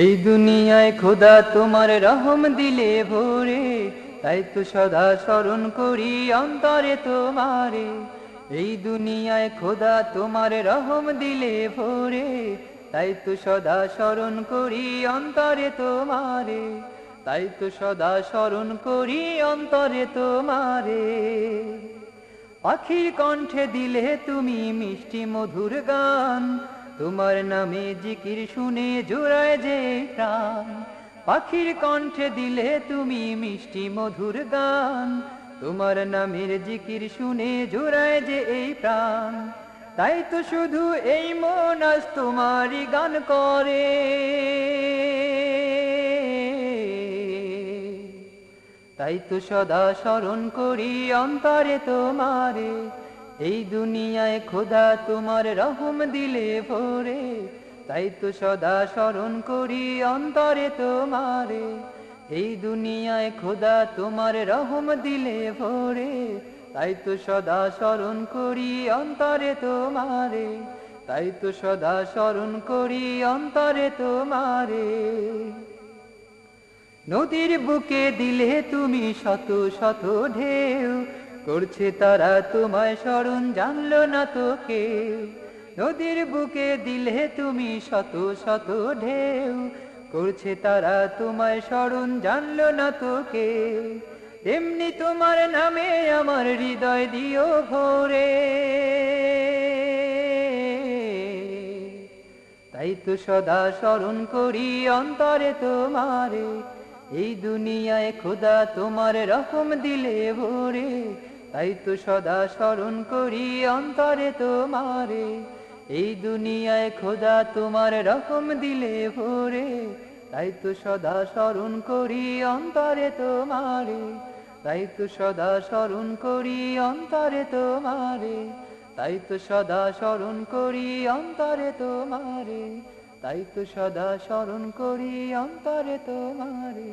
এই দুনিয়ায় খোদা তোমার রহম দিলে ভোরে, তাই তো সদা স্মরণ করি অন্তরে তোমারে। এই দুনিয়ায় খোদা তোমার রহম দিলে ভোরে, তাই তো সদা স্মরণ করি অন্তরে তোমারে। তাই তো সদা স্মরণ করি অন্তরে তোমারে। পাখির কণ্ঠে দিলে তুমি মিষ্টি মধুর গান তোমার নামে জিকির শুনে জোড়ায় যে প্রাণ। পাখির কণ্ঠে দিলে তুমি মিষ্টি মধুর গান। তোমার নামের জিকির শুনে জোড়ায় যে এই প্রাণ। তাই তো শুধু এই মন আজ তোমারই গান করে। তাই তো সদা স্মরণ করি অন্তরে তোমারে। এই দুনিয়ায় খোদা তোমার রহম দিলে ভোরে, তাই তো সদা স্মরণ করি অন্তরে তোমারে। এই দুনিয়ায় খোদা তোমার রহম দিলে ভরে, তাই তো সদা স্মরণ করি অন্তরে তোমারে। তাই তো সদা স্মরণ করি অন্তরে তোমারে। নদীর বুকে দিলে তুমি শত শত ঢেউ করছে তারা তোমায় স্মরণ, জানলো না তো কেউ নদীর বুকে দিলে তুমি শত শত ঢেউ। করছে তারা তোমায় স্মরণ, জানলো না তো কেউ তেমনি তোমার নামে আমার হৃদয় দিও ভোরে। তাই তো সদা স্মরণ করি অন্তরে তোমারে। এই দুনিয়ায় খোদা তোমার রকম দিলে ভোরে। তাই তো সদা স্মরণ করি অন্তরে তোমারে। এই দুনিয়ায় খোদা তোমার রকম দিলে ভোরে। তাই তো সদা স্মরণ করি অন্তরে তোমারে। তাই তো সদা স্মরণ করি অন্তরে তোমারে। তাই তো সদা স্মরণ করি অন্তরে তোমারে। তাই তো সদা স্মরণ করি অন্তরে তোমারে।